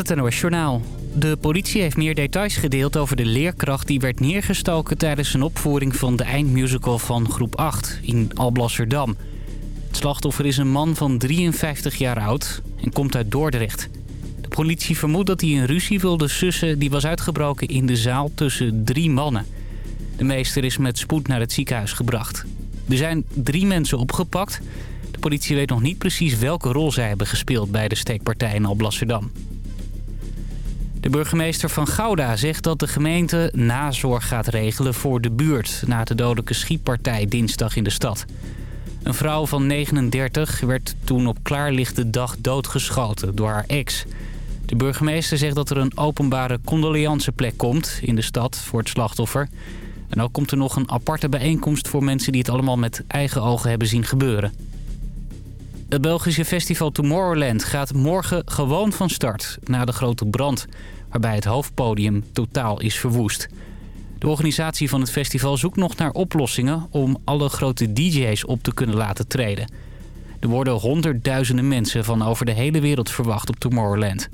Het NOS Journaal. De politie heeft meer details gedeeld over de leerkracht die werd neergestoken tijdens een opvoering van de eindmusical van groep 8 in Alblasserdam. Het slachtoffer is een man van 53 jaar oud en komt uit Dordrecht. De politie vermoedt dat hij een ruzie wilde sussen die was uitgebroken in de zaal tussen drie mannen. De meester is met spoed naar het ziekenhuis gebracht. Er zijn drie mensen opgepakt. De politie weet nog niet precies welke rol zij hebben gespeeld bij de steekpartij in Alblasserdam. De burgemeester van Gouda zegt dat de gemeente nazorg gaat regelen voor de buurt... na de dodelijke schietpartij dinsdag in de stad. Een vrouw van 39 werd toen op klaarlichte dag doodgeschoten door haar ex. De burgemeester zegt dat er een openbare condoleanceplek komt in de stad voor het slachtoffer. En ook komt er nog een aparte bijeenkomst voor mensen die het allemaal met eigen ogen hebben zien gebeuren. Het Belgische festival Tomorrowland gaat morgen gewoon van start na de grote brand waarbij het hoofdpodium totaal is verwoest. De organisatie van het festival zoekt nog naar oplossingen om alle grote DJ's op te kunnen laten treden. Er worden honderdduizenden mensen van over de hele wereld verwacht op Tomorrowland.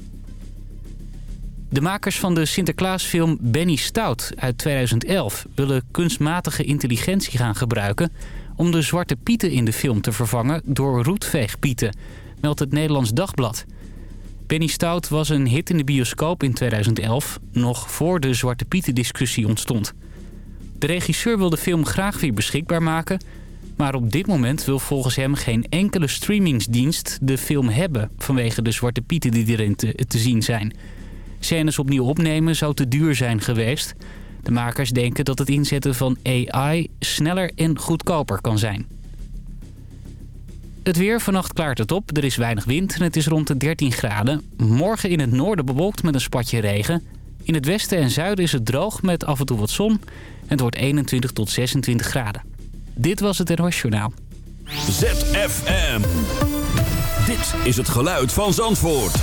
De makers van de Sinterklaasfilm Benny Stout uit 2011 willen kunstmatige intelligentie gaan gebruiken... om de zwarte pieten in de film te vervangen door roetveegpieten, meldt het Nederlands Dagblad... Benny Stout was een hit in de bioscoop in 2011, nog voor de Zwarte Pieten discussie ontstond. De regisseur wil de film graag weer beschikbaar maken... maar op dit moment wil volgens hem geen enkele streamingsdienst de film hebben... vanwege de Zwarte Pieten die erin te, te zien zijn. Scènes opnieuw opnemen zou te duur zijn geweest. De makers denken dat het inzetten van AI sneller en goedkoper kan zijn. Het weer, vannacht klaart het op. Er is weinig wind en het is rond de 13 graden. Morgen in het noorden bewolkt met een spatje regen. In het westen en zuiden is het droog met af en toe wat zon. Het wordt 21 tot 26 graden. Dit was het NOS. ZFM. Dit is het geluid van Zandvoort.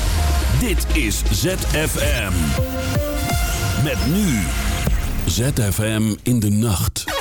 Dit is ZFM. Met nu. ZFM in de nacht.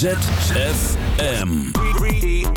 ZFM. Rewind.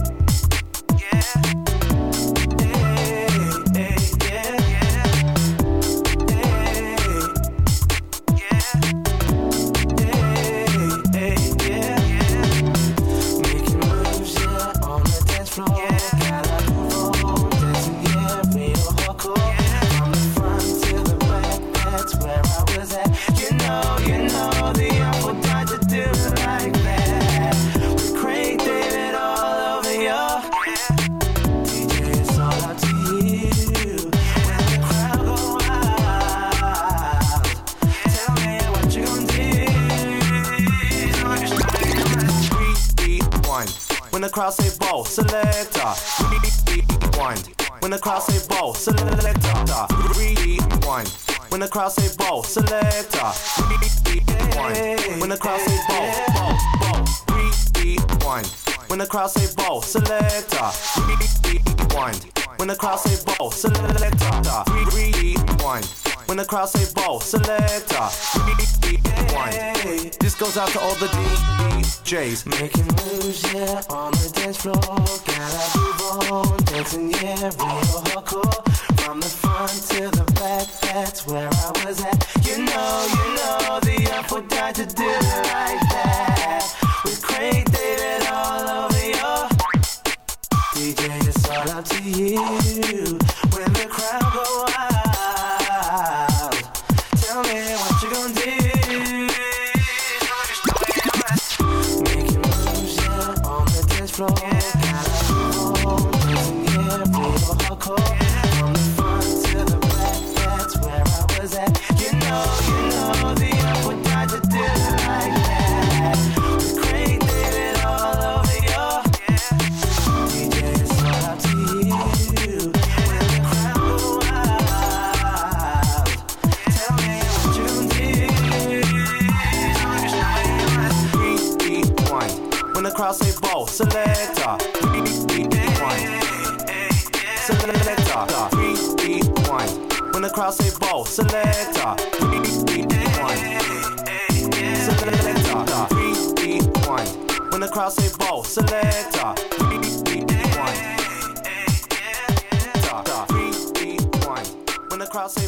Crowd say ball, selector. Rewind. When the crowd say ball, selector. Rewind. When the crowd say ball, selector. Rewind. When the crowd say ball, ball, ball. Rewind. When the crowd say ball, selector. Rewind. When the crowd say ball, selector. Rewind. When the crowd say ball, selector. Rewind. This goes out to all the DJs. Making moves, yeah, on the dance floor. Gotta move on, dancing, yeah, real hardcore. From the front to the back, that's where I was at. You know, you know, the up would die to do it like that. With Craig David all over your DJ, it's all up to you. When the crowd go selector. Rewind. Selector. Rewind. When the crowd say ball, selector. Selector. When the crowd say ball, selector. When the crowd say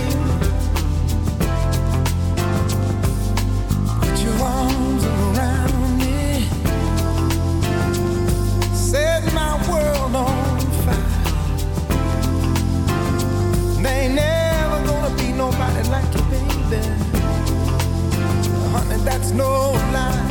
no lie.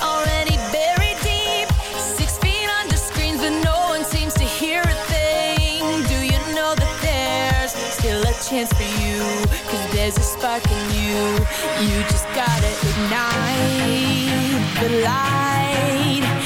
fucking you. You just gotta ignite the light.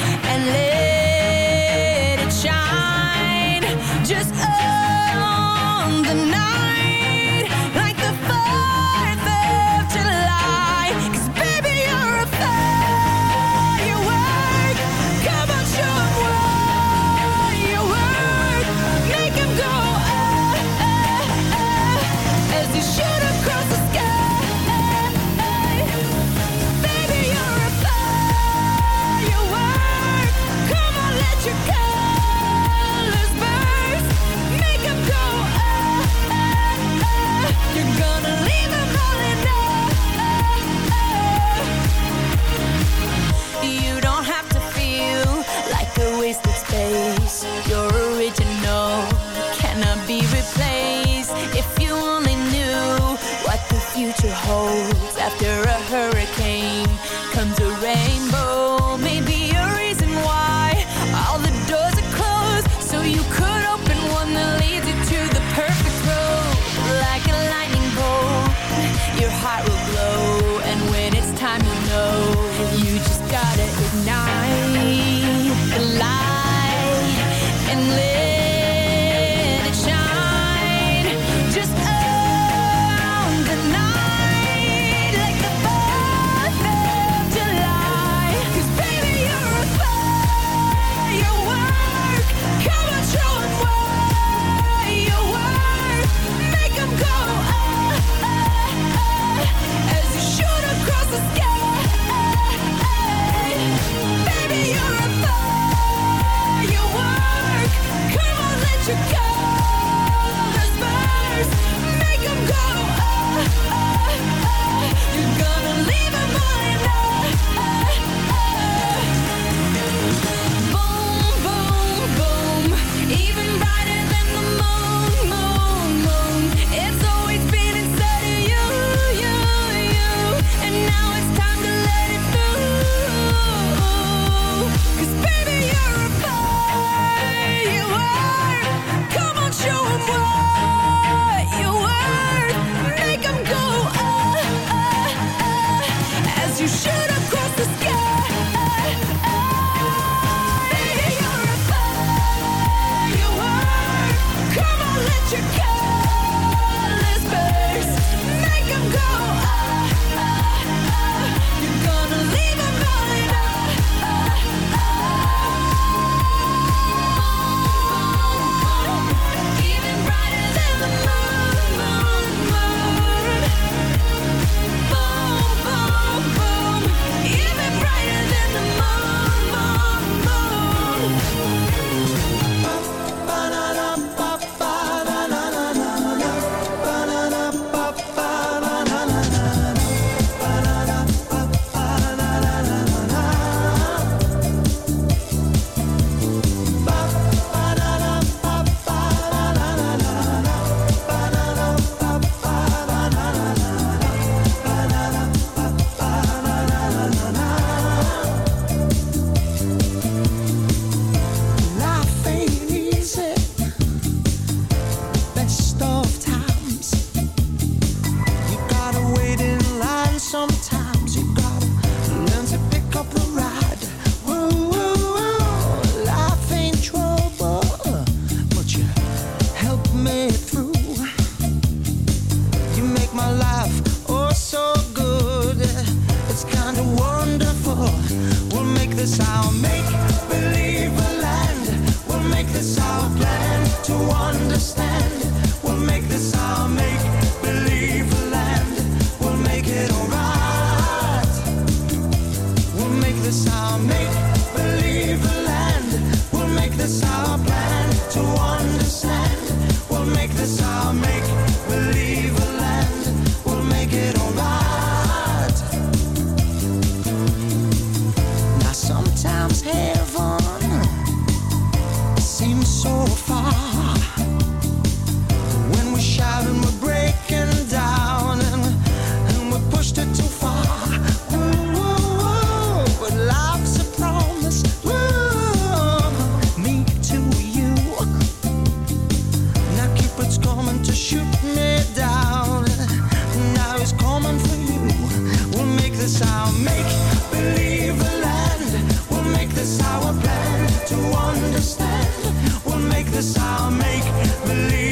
Vanuit make this They make he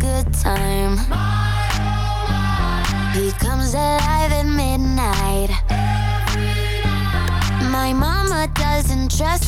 good time. He comes midnight. My mama doesn't trust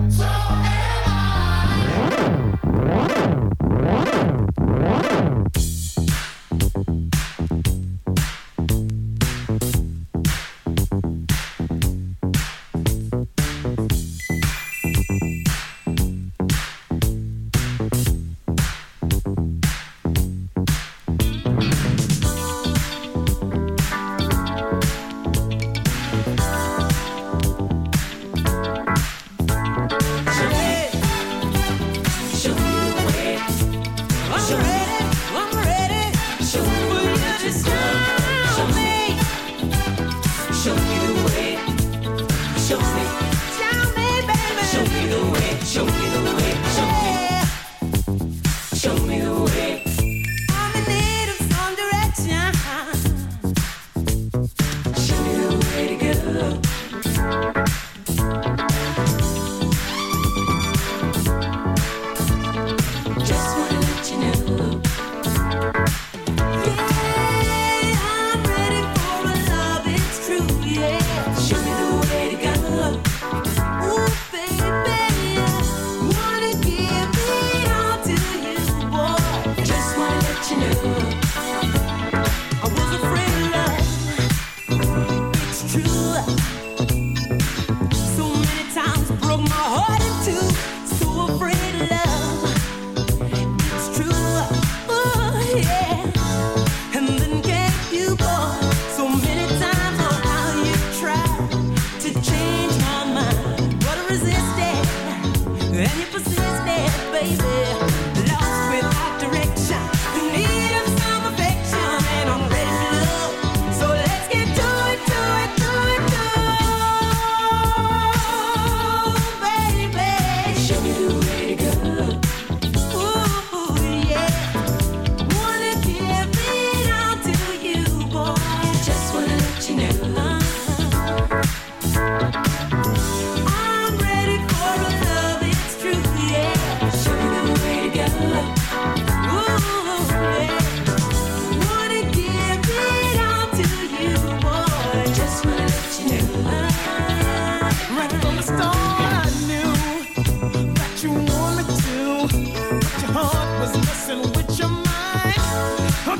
your hands.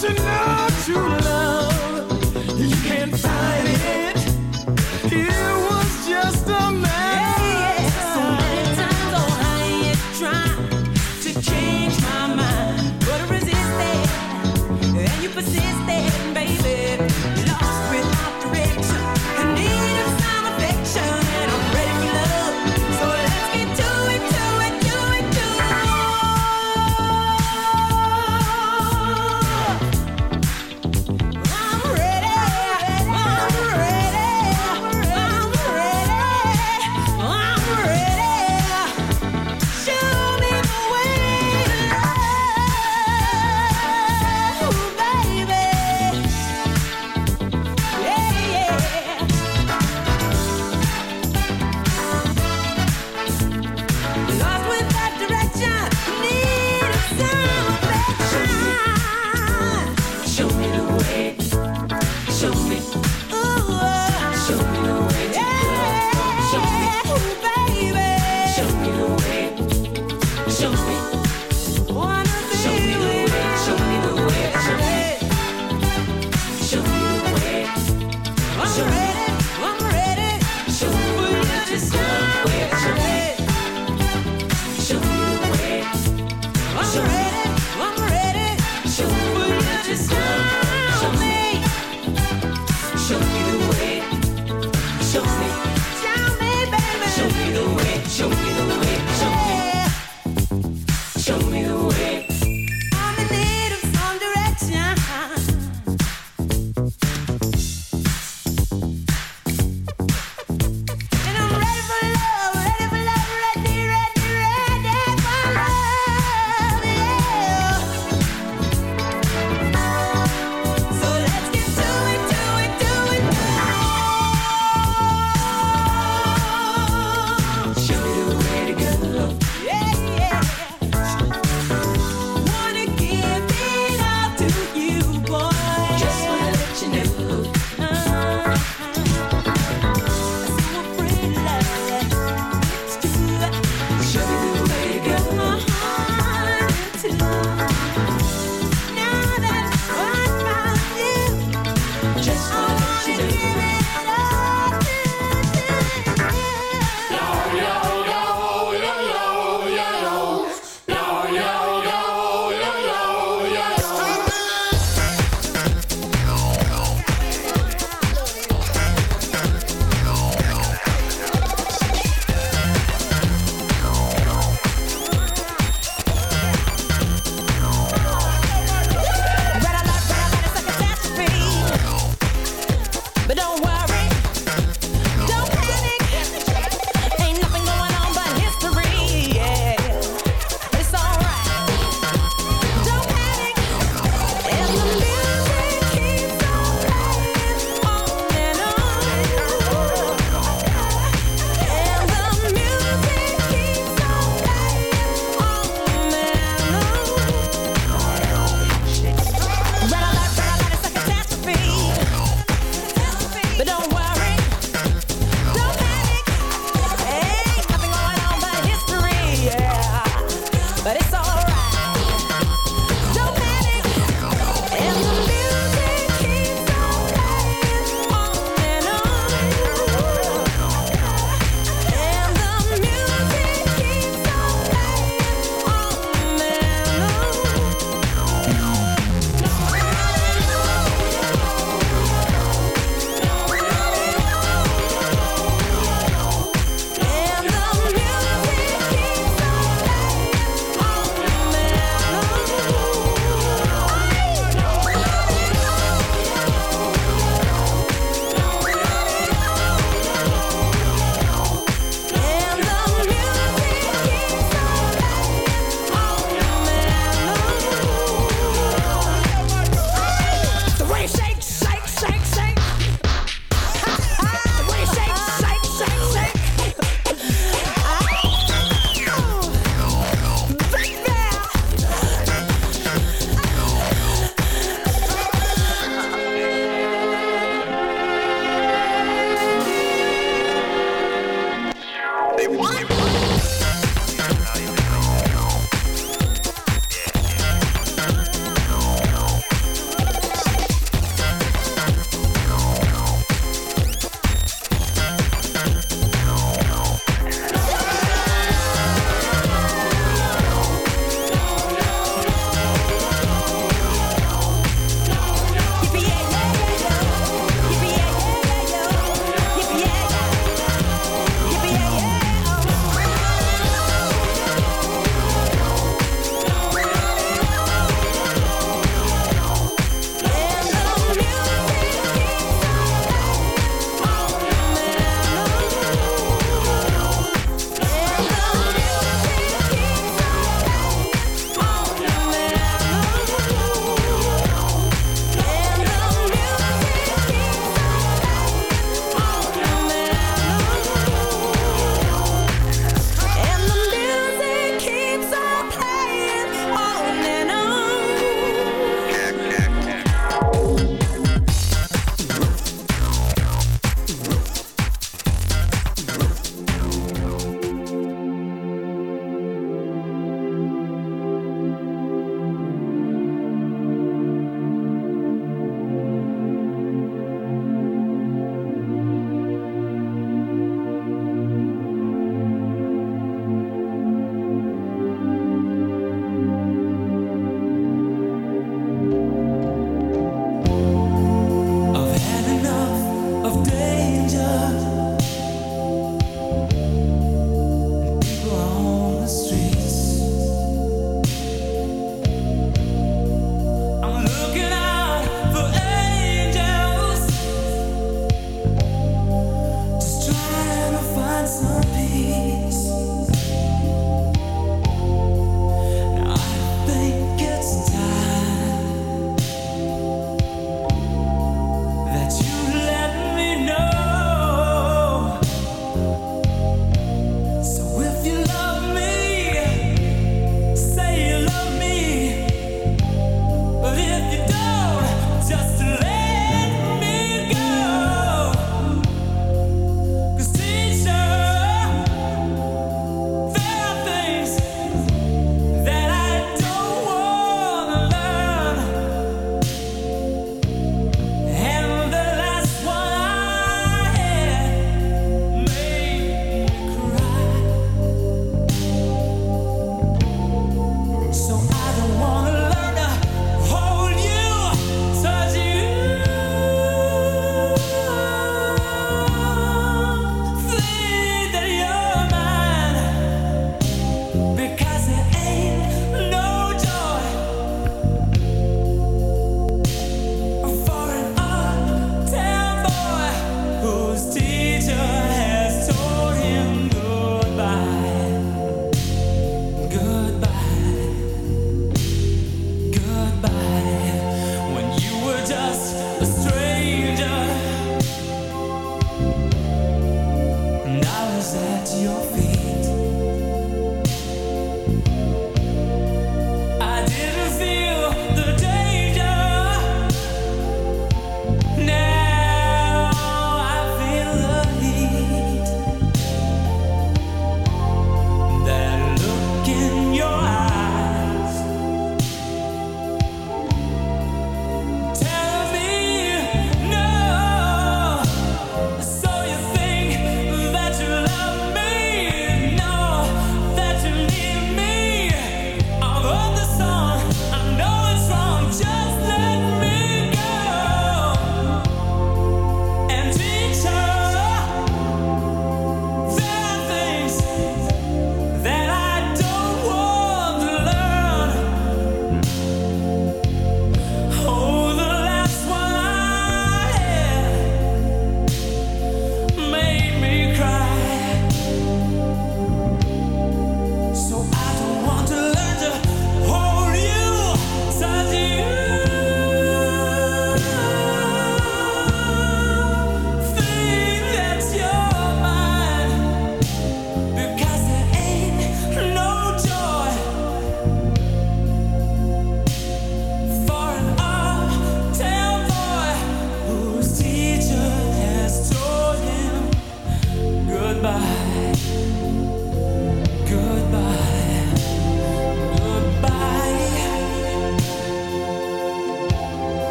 tonight.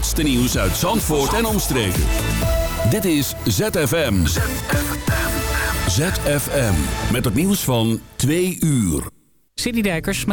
Laatste nieuws uit Zandvoort en omstreken. Dit is ZFM. ZFM. Met het nieuws van 2 uur. City Dijkers met